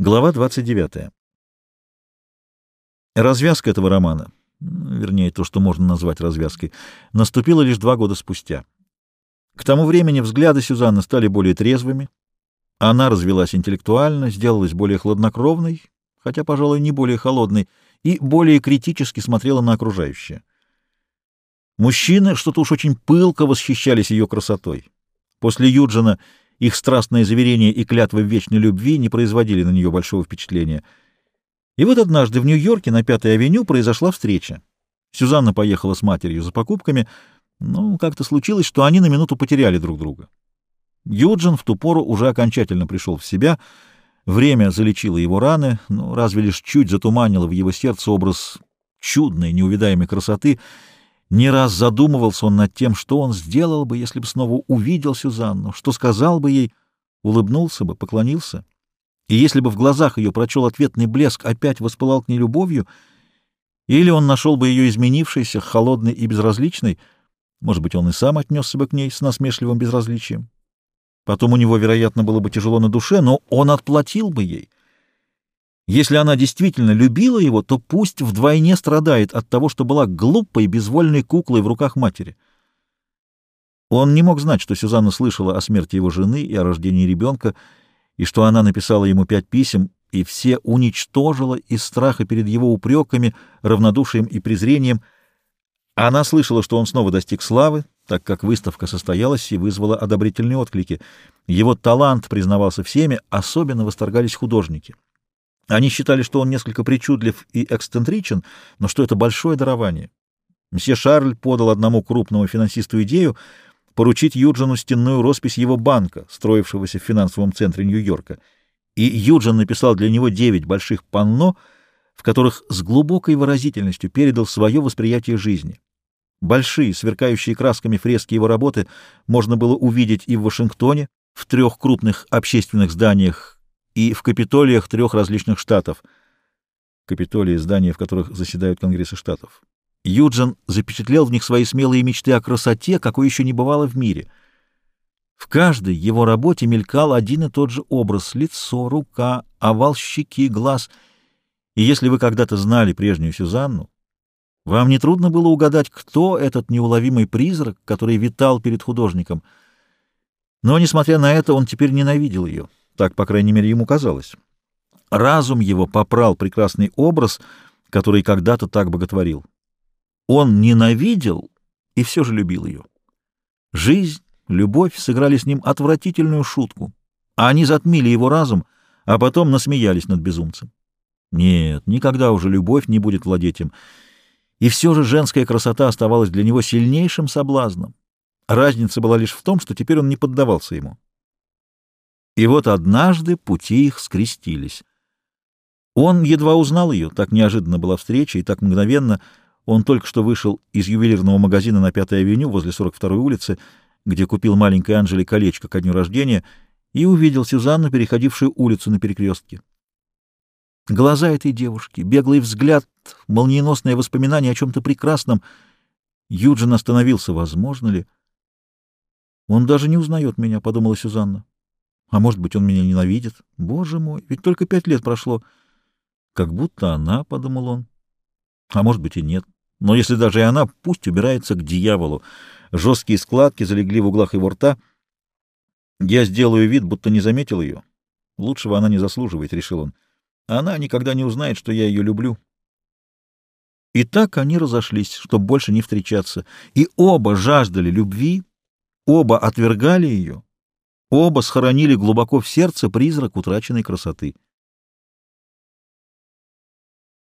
Глава 29. Развязка этого романа, вернее, то, что можно назвать развязкой, наступила лишь два года спустя. К тому времени взгляды Сюзанны стали более трезвыми, она развелась интеллектуально, сделалась более хладнокровной, хотя, пожалуй, не более холодной, и более критически смотрела на окружающее. Мужчины что-то уж очень пылко восхищались ее красотой. После Юджина их страстные заверения и клятвы вечной любви не производили на нее большого впечатления. И вот однажды в Нью-Йорке на Пятой авеню произошла встреча. Сюзанна поехала с матерью за покупками, но как-то случилось, что они на минуту потеряли друг друга. Юджин в ту пору уже окончательно пришел в себя, время залечило его раны, но разве лишь чуть затуманило в его сердце образ чудной, неувидаемой красоты — не раз задумывался он над тем, что он сделал бы, если бы снова увидел Сюзанну, что сказал бы ей, улыбнулся бы, поклонился. И если бы в глазах ее прочел ответный блеск, опять воспылал к ней любовью, или он нашел бы ее изменившейся, холодной и безразличной, может быть, он и сам отнесся бы к ней с насмешливым безразличием. Потом у него, вероятно, было бы тяжело на душе, но он отплатил бы ей — если она действительно любила его, то пусть вдвойне страдает от того, что была глупой, безвольной куклой в руках матери. Он не мог знать, что Сюзанна слышала о смерти его жены и о рождении ребенка, и что она написала ему пять писем, и все уничтожила из страха перед его упреками, равнодушием и презрением. Она слышала, что он снова достиг славы, так как выставка состоялась и вызвала одобрительные отклики. Его талант признавался всеми, особенно восторгались художники. Они считали, что он несколько причудлив и эксцентричен, но что это большое дарование. Мсье Шарль подал одному крупному финансисту идею поручить Юджину стенную роспись его банка, строившегося в финансовом центре Нью-Йорка. И Юджин написал для него девять больших панно, в которых с глубокой выразительностью передал свое восприятие жизни. Большие, сверкающие красками фрески его работы можно было увидеть и в Вашингтоне, в трех крупных общественных зданиях и в капитолиях трех различных штатов. Капитолии — здания, в которых заседают Конгрессы штатов. Юджин запечатлел в них свои смелые мечты о красоте, какой еще не бывало в мире. В каждой его работе мелькал один и тот же образ — лицо, рука, овал щеки, глаз. И если вы когда-то знали прежнюю Сюзанну, вам нетрудно было угадать, кто этот неуловимый призрак, который витал перед художником. Но, несмотря на это, он теперь ненавидел ее. Так, по крайней мере, ему казалось. Разум его попрал прекрасный образ, который когда-то так боготворил. Он ненавидел и все же любил ее. Жизнь, любовь сыграли с ним отвратительную шутку, а они затмили его разум, а потом насмеялись над безумцем. Нет, никогда уже любовь не будет владеть им. И все же женская красота оставалась для него сильнейшим соблазном. Разница была лишь в том, что теперь он не поддавался ему. И вот однажды пути их скрестились. Он едва узнал ее, так неожиданно была встреча и так мгновенно. Он только что вышел из ювелирного магазина на Пятой авеню возле 42-й улицы, где купил маленькой Анжеле колечко ко дню рождения, и увидел Сюзанну, переходившую улицу на перекрестке. Глаза этой девушки, беглый взгляд, молниеносное воспоминание о чем-то прекрасном. Юджин остановился. Возможно ли? Он даже не узнает меня, — подумала Сюзанна. А может быть, он меня ненавидит? Боже мой, ведь только пять лет прошло. Как будто она, — подумал он. А может быть и нет. Но если даже и она, пусть убирается к дьяволу. Жесткие складки залегли в углах его рта. Я сделаю вид, будто не заметил ее. Лучшего она не заслуживает, — решил он. Она никогда не узнает, что я ее люблю. И так они разошлись, чтобы больше не встречаться. И оба жаждали любви, оба отвергали ее. Оба схоронили глубоко в сердце призрак утраченной красоты —